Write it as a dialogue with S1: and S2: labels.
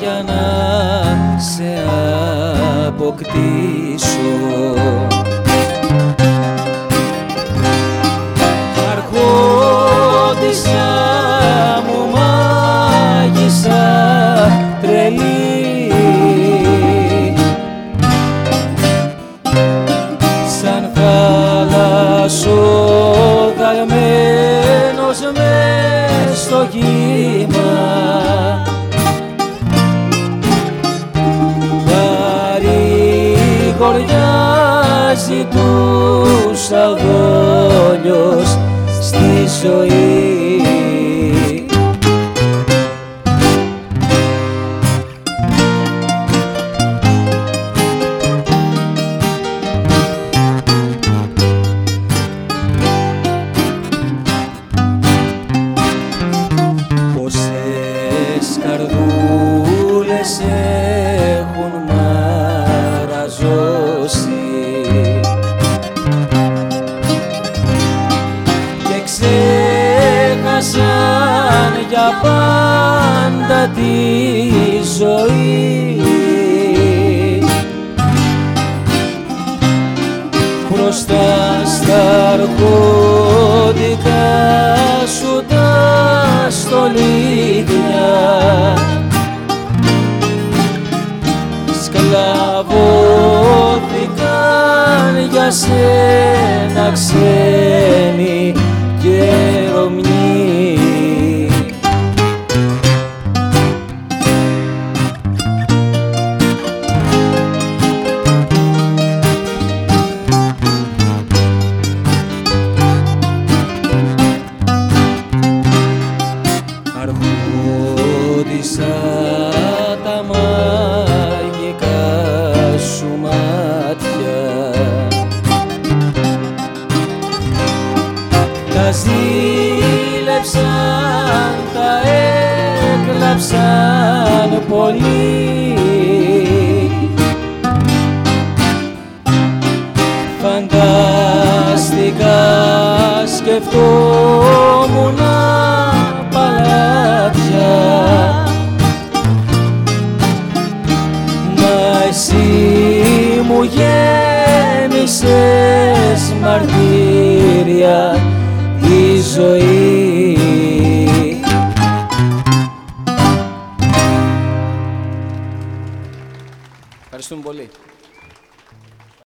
S1: Για να σε αποκτήσω. Αρχόντισσα μου μάγισσα τρελή. Σαν θάλασσο δαγμένος μες στο κύμα παρηγοριάζει τους αγώνιος στη ζωή για πάντα τη ζωή. Μπροστά στα αρχόντικα σου τα στολίδια. Σκλαβώθηκαν για σένα ξένοι ζήλεψαν, τα έκλαψαν πολύ. Φανταστικά σκεφτόμουν παλάτια. Μα εσύ μου γέμισες μαρτύρια τη ζωή Ευχαριστούμε πολύ.